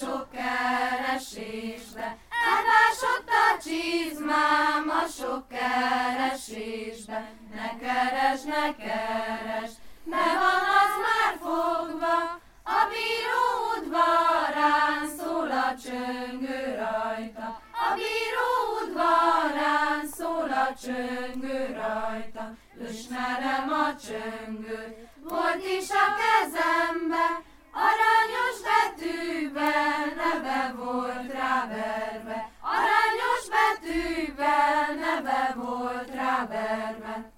sok keresésbe, elvásott a csizmám a sok keresésbe. Ne keres, ne keres, ne van az már fogva, a bíró udvarán szól a csöngő rajta. A bíró udvarán szól a csöngő rajta, ösmerem a csöngő, volt is a kezem. volt ráverve, arányos betűvel neve volt ráverve.